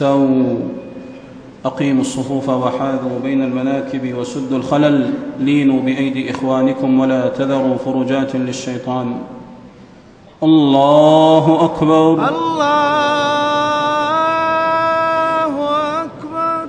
استووا أقيموا الصفوف وحاذوا بين المناكب وسدوا الخلل لينوا بأيدي إخوانكم ولا تذروا فرجات للشيطان. الله أكبر. الله أكبر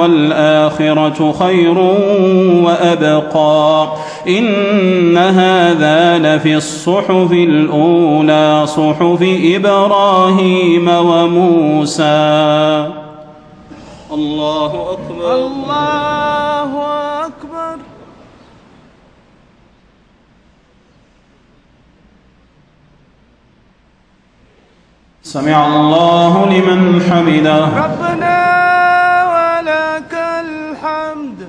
والآخرة خير وأبقى. إن هذا لفي الصحف الأولى صحف إبراهيم وموسى. الله أكبر. الله أكبر. سمع الله لمن حمده. ربنا ولك الحمد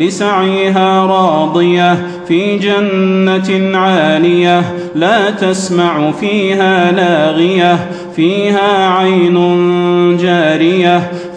لسعيها راضية في جنة عالية لا تسمع فيها لاغية فيها عين جارية